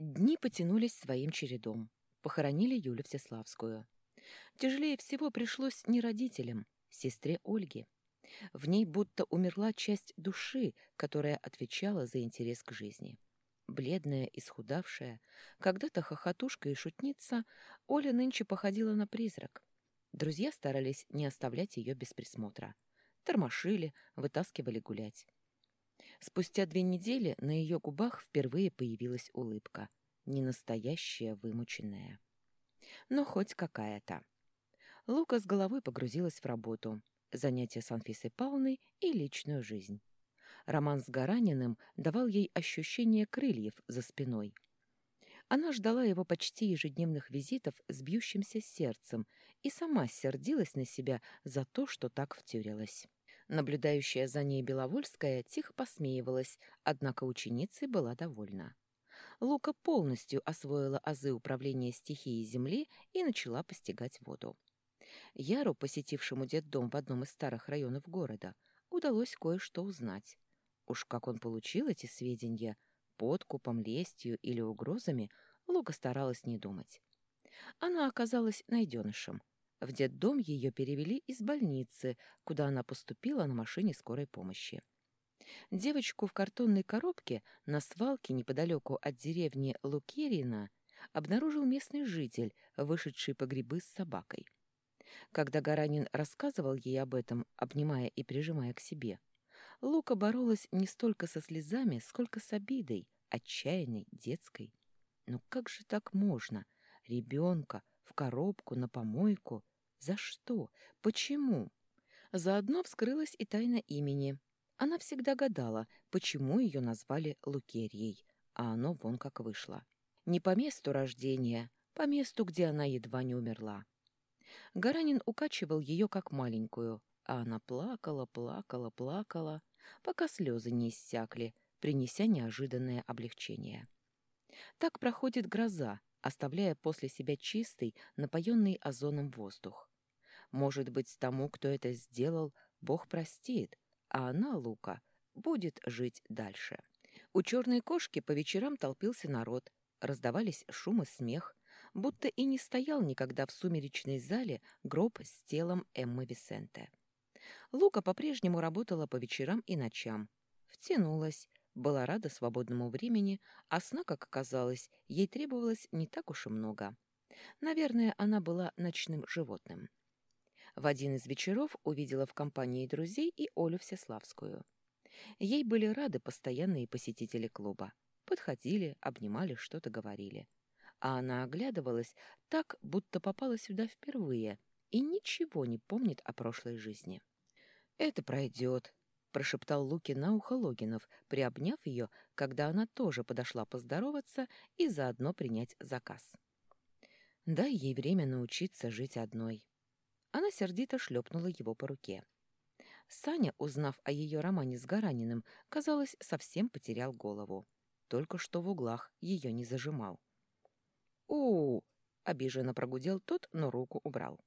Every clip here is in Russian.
Дни потянулись своим чередом. Похоронили Юлю Всеславскую. Тяжелее всего пришлось не родителям, сестре Ольге. В ней будто умерла часть души, которая отвечала за интерес к жизни. Бледная, исхудавшая, когда-то хохотушка и шутница, Оля нынче походила на призрак. Друзья старались не оставлять ее без присмотра. Тормошили, вытаскивали гулять. Спустя две недели на ее губах впервые появилась улыбка, не настоящая, вымученная. Но хоть какая-то. Лука с головой погрузилась в работу, занятия с Анфисой Павловной и личную жизнь. Роман с Гараниным давал ей ощущение крыльев за спиной. Она ждала его почти ежедневных визитов с бьющимся сердцем и сама сердилась на себя за то, что так втюрилась. Наблюдающая за ней Беловольская тихо посмеивалась, однако ученицей была довольна. Лука полностью освоила азы управления стихией Земли и начала постигать воду. Яру, посетившему детдом в одном из старых районов города, удалось кое-что узнать. Уж как он получил эти сведения, подкупом, лестью или угрозами, Лука старалась не думать. Она оказалась найденышем. В детдом ее перевели из больницы, куда она поступила на машине скорой помощи. Девочку в картонной коробке на свалке неподалеку от деревни Лукерина обнаружил местный житель, вышедший по грибы с собакой. Когда Гаранин рассказывал ей об этом, обнимая и прижимая к себе, Лука боролась не столько со слезами, сколько с обидой, отчаянной, детской. Ну как же так можно? Ребенка в коробку, на помойку. За что? Почему? Заодно вскрылась и тайна имени. Она всегда гадала, почему ее назвали Лукерьей, а оно вон как вышло. Не по месту рождения, по месту, где она едва не умерла. Гаранин укачивал ее как маленькую, а она плакала, плакала, плакала, пока слезы не иссякли, принеся неожиданное облегчение. Так проходит гроза, оставляя после себя чистый, напоенный озоном воздух. Может быть, тому, кто это сделал, Бог простит, а она, Лука, будет жить дальше. У черной кошки по вечерам толпился народ, раздавались шум и смех, будто и не стоял никогда в сумеречной зале гроб с телом Эммы Висенте. Лука по-прежнему работала по вечерам и ночам. Втянулась, была рада свободному времени, а сна, как оказалось, ей требовалось не так уж и много. Наверное, она была ночным животным. В один из вечеров увидела в компании друзей и Олю Всеславскую. Ей были рады постоянные посетители клуба. Подходили, обнимали, что-то говорили а она оглядывалась так, будто попала сюда впервые и ничего не помнит о прошлой жизни. «Это пройдет», — прошептал Луки на ухо Логинов, приобняв ее, когда она тоже подошла поздороваться и заодно принять заказ. «Дай ей время научиться жить одной». Она сердито шлепнула его по руке. Саня, узнав о ее романе с Гараниным, казалось, совсем потерял голову. Только что в углах ее не зажимал у обиженно прогудел тот, но руку убрал.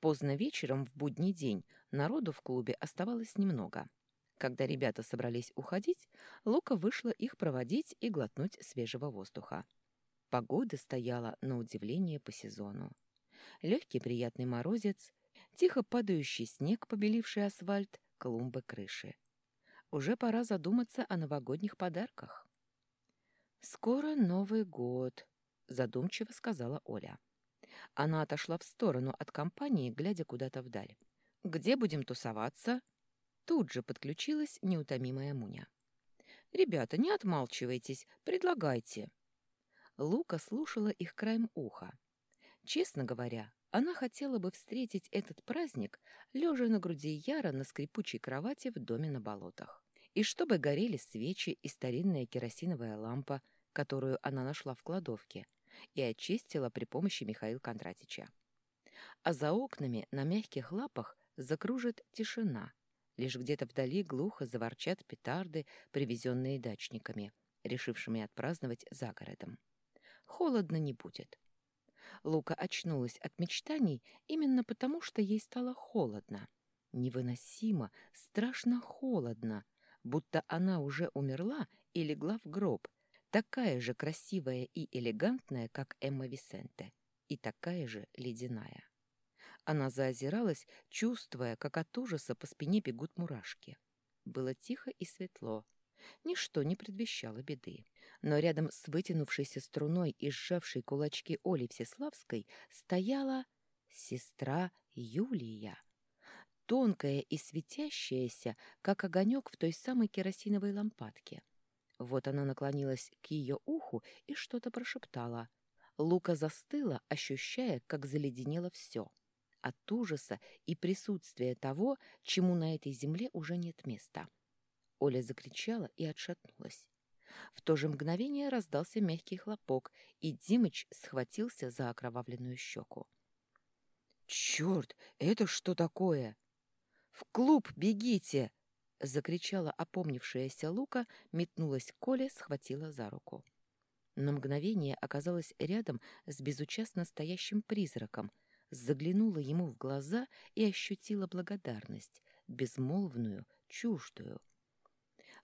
Поздно вечером в будний день народу в клубе оставалось немного. Когда ребята собрались уходить, Лука вышла их проводить и глотнуть свежего воздуха. Погода стояла на удивление по сезону. Легкий приятный морозец, тихо падающий снег, побеливший асфальт, клумбы крыши. Уже пора задуматься о новогодних подарках. «Скоро Новый год», задумчиво сказала Оля. Она отошла в сторону от компании, глядя куда-то вдаль. «Где будем тусоваться?» Тут же подключилась неутомимая Муня. «Ребята, не отмалчивайтесь, предлагайте». Лука слушала их краем уха. Честно говоря, она хотела бы встретить этот праздник, лежа на груди Яра на скрипучей кровати в доме на болотах. И чтобы горели свечи и старинная керосиновая лампа, которую она нашла в кладовке, и очистила при помощи Михаила Кондратича. А за окнами на мягких лапах закружит тишина. Лишь где-то вдали глухо заворчат петарды, привезенные дачниками, решившими отпраздновать за городом. Холодно не будет. Лука очнулась от мечтаний именно потому, что ей стало холодно. Невыносимо, страшно холодно, будто она уже умерла и легла в гроб, такая же красивая и элегантная, как Эмма Висенте, и такая же ледяная. Она заозиралась, чувствуя, как от ужаса по спине бегут мурашки. Было тихо и светло. Ничто не предвещало беды. Но рядом с вытянувшейся струной и сжавшей кулачки Оли Всеславской стояла сестра Юлия. Тонкая и светящаяся, как огонек в той самой керосиновой лампадке. Вот она наклонилась к ее уху и что-то прошептала. Лука застыла, ощущая, как заледенело все. От ужаса и присутствия того, чему на этой земле уже нет места. Оля закричала и отшатнулась. В то же мгновение раздался мягкий хлопок, и Димыч схватился за окровавленную щеку. «Черт, это что такое?» «В клуб бегите!» — закричала опомнившаяся Лука, метнулась к Коле, схватила за руку. На мгновение оказалась рядом с безучастно стоящим призраком, заглянула ему в глаза и ощутила благодарность, безмолвную, чуждую.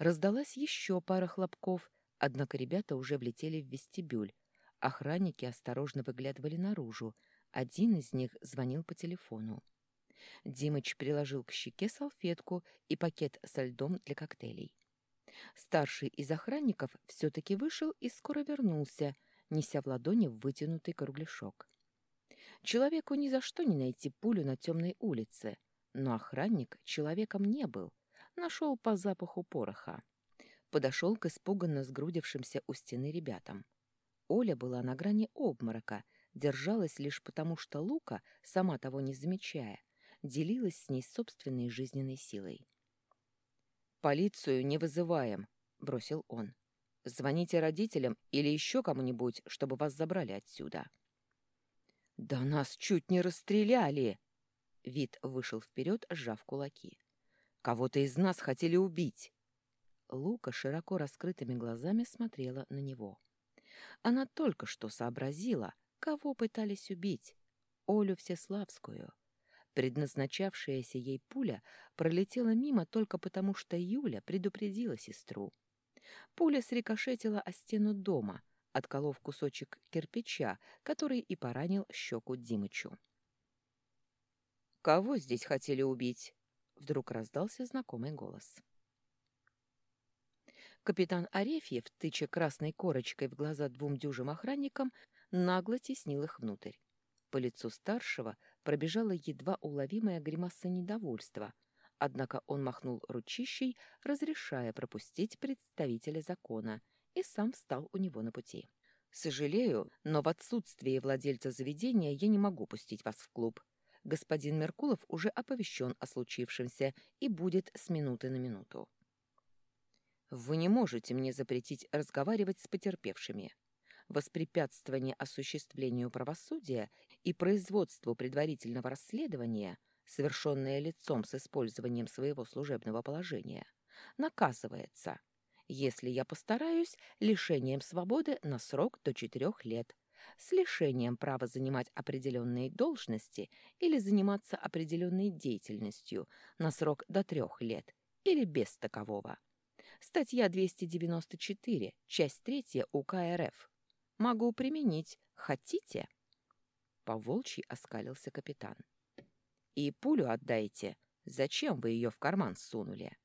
Раздалась еще пара хлопков, однако ребята уже влетели в вестибюль. Охранники осторожно выглядывали наружу. Один из них звонил по телефону. Димыч приложил к щеке салфетку и пакет со льдом для коктейлей. Старший из охранников все-таки вышел и скоро вернулся, неся в ладони вытянутый кругляшок. Человеку ни за что не найти пулю на темной улице, но охранник человеком не был, Нашел по запаху пороха. Подошел к испуганно сгрудившимся у стены ребятам. Оля была на грани обморока, держалась лишь потому, что Лука, сама того не замечая, делилась с ней собственной жизненной силой. «Полицию не вызываем», — бросил он. «Звоните родителям или еще кому-нибудь, чтобы вас забрали отсюда». «Да нас чуть не расстреляли!» Вид вышел вперед, сжав кулаки. Кого-то из нас хотели убить. Лука широко раскрытыми глазами смотрела на него. Она только что сообразила, кого пытались убить. Олю Всеславскую. Предназначавшаяся ей пуля пролетела мимо только потому, что Юля предупредила сестру. Пуля срикошетила о стену дома, отколов кусочек кирпича, который и поранил щеку Димычу. «Кого здесь хотели убить?» Вдруг раздался знакомый голос. Капитан Арефьев, тыча красной корочкой в глаза двум дюжим охранникам, нагло теснил их внутрь. По лицу старшего пробежала едва уловимая гримаса недовольства, однако он махнул ручищей, разрешая пропустить представителя закона, и сам встал у него на пути. «Сожалею, но в отсутствие владельца заведения я не могу пустить вас в клуб господин Меркулов уже оповещен о случившемся и будет с минуты на минуту. Вы не можете мне запретить разговаривать с потерпевшими. Воспрепятствование осуществлению правосудия и производству предварительного расследования, совершенное лицом с использованием своего служебного положения, наказывается, если я постараюсь, лишением свободы на срок до четырех лет с лишением права занимать определенные должности или заниматься определенной деятельностью на срок до трех лет или без такового. Статья 294, часть 3 УК РФ. Могу применить. Хотите? Поволчий оскалился капитан. И пулю отдайте. Зачем вы ее в карман сунули?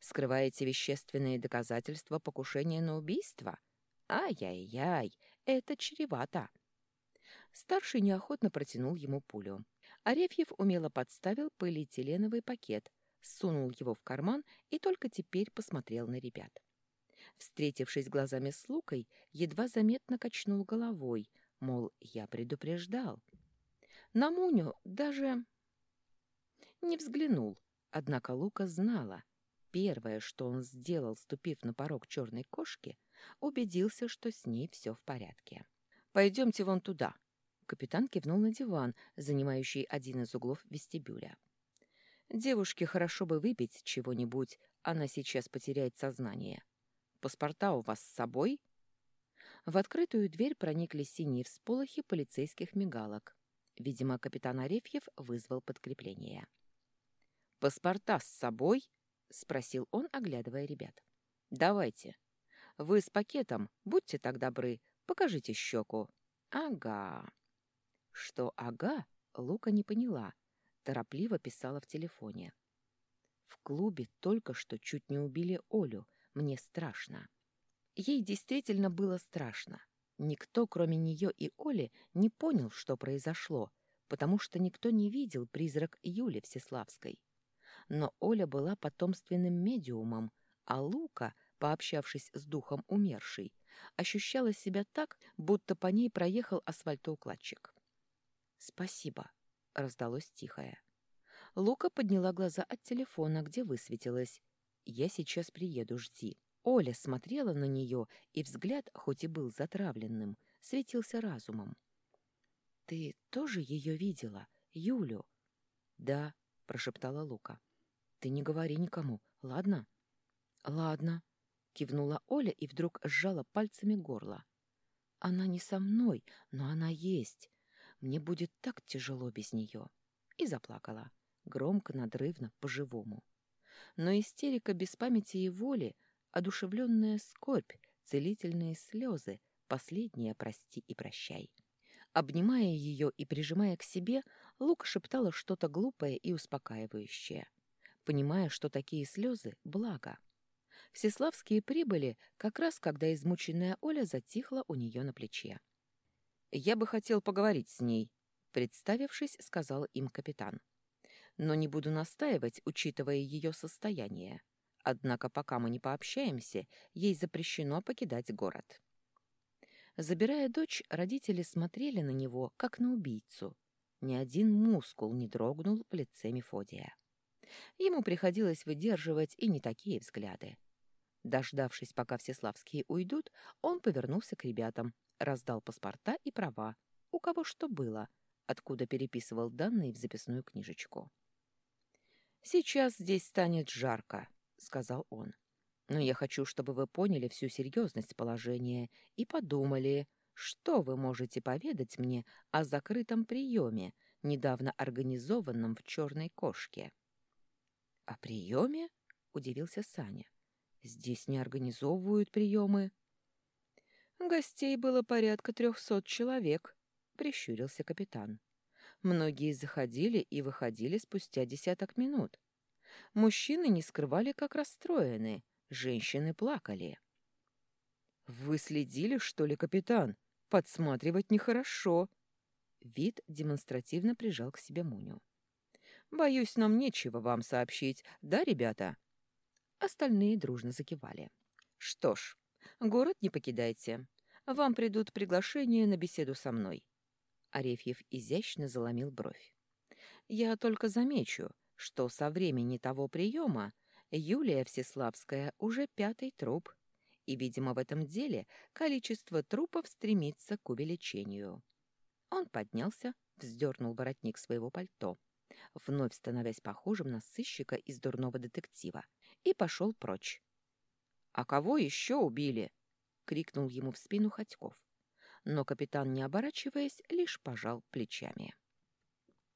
Скрываете вещественные доказательства покушения на убийство? Ай-яй-яй, это чревато. Старший неохотно протянул ему пулю. Арефьев умело подставил полиэтиленовый пакет, сунул его в карман и только теперь посмотрел на ребят. Встретившись глазами с Лукой, едва заметно качнул головой, мол, я предупреждал. На Муню даже не взглянул, однако Лука знала. Первое, что он сделал, ступив на порог черной кошки, убедился, что с ней все в порядке. «Пойдемте вон туда». Капитан кивнул на диван, занимающий один из углов вестибюля. «Девушке хорошо бы выпить чего-нибудь, она сейчас потеряет сознание. Паспорта у вас с собой?» В открытую дверь проникли синие всполохи полицейских мигалок. Видимо, капитан Арефьев вызвал подкрепление. «Паспорта с собой?» — спросил он, оглядывая ребят. «Давайте. Вы с пакетом, будьте так добры, покажите щеку. Ага. Что ага, Лука не поняла. Торопливо писала в телефоне. В клубе только что чуть не убили Олю. Мне страшно. Ей действительно было страшно. Никто, кроме нее и Оли, не понял, что произошло, потому что никто не видел призрак Юли Всеславской. Но Оля была потомственным медиумом, а Лука, пообщавшись с духом умершей, ощущала себя так, будто по ней проехал асфальтоукладчик. «Спасибо», — раздалось тихое. Лука подняла глаза от телефона, где высветилось. «Я сейчас приеду, жди». Оля смотрела на нее, и взгляд, хоть и был затравленным, светился разумом. «Ты тоже ее видела, Юлю?» «Да», — прошептала Лука. «Ты не говори никому, ладно?» «Ладно», — кивнула Оля и вдруг сжала пальцами горло. «Она не со мной, но она есть. Мне будет так тяжело без нее». И заплакала, громко, надрывно, по-живому. Но истерика без памяти и воли — одушевленная скорбь, целительные слезы, последнее «прости и прощай». Обнимая ее и прижимая к себе, Лука шептала что-то глупое и успокаивающее, понимая, что такие слезы — благо. Всеславские прибыли как раз, когда измученная Оля затихла у нее на плече. «Я бы хотел поговорить с ней», — представившись, сказал им капитан. «Но не буду настаивать, учитывая ее состояние. Однако пока мы не пообщаемся, ей запрещено покидать город. Забирая дочь, родители смотрели на него, как на убийцу. Ни один мускул не дрогнул в лице Мефодия. Ему приходилось выдерживать и не такие взгляды. Дождавшись, пока все славские уйдут, он повернулся к ребятам, раздал паспорта и права, у кого что было, откуда переписывал данные в записную книжечку. «Сейчас здесь станет жарко», — сказал он. «Но я хочу, чтобы вы поняли всю серьезность положения и подумали, что вы можете поведать мне о закрытом приеме, недавно организованном в «Черной кошке». «О приеме?» — удивился Саня. «Здесь не организовывают приемы». «Гостей было порядка трехсот человек», — прищурился капитан. «Многие заходили и выходили спустя десяток минут. Мужчины не скрывали, как расстроены, женщины плакали. «Вы следили, что ли, капитан? Подсматривать нехорошо». Вид демонстративно прижал к себе Муню. «Боюсь, нам нечего вам сообщить, да, ребята?» Остальные дружно закивали. «Что ж, город не покидайте. Вам придут приглашения на беседу со мной». Арефьев изящно заломил бровь. «Я только замечу, что со времени того приема Юлия Всеславская уже пятый труп, и, видимо, в этом деле количество трупов стремится к увеличению. Он поднялся, вздернул воротник своего пальто, вновь становясь похожим на сыщика из дурного детектива, и пошел прочь. «А кого еще убили?» — крикнул ему в спину Ходьков. Но капитан, не оборачиваясь, лишь пожал плечами.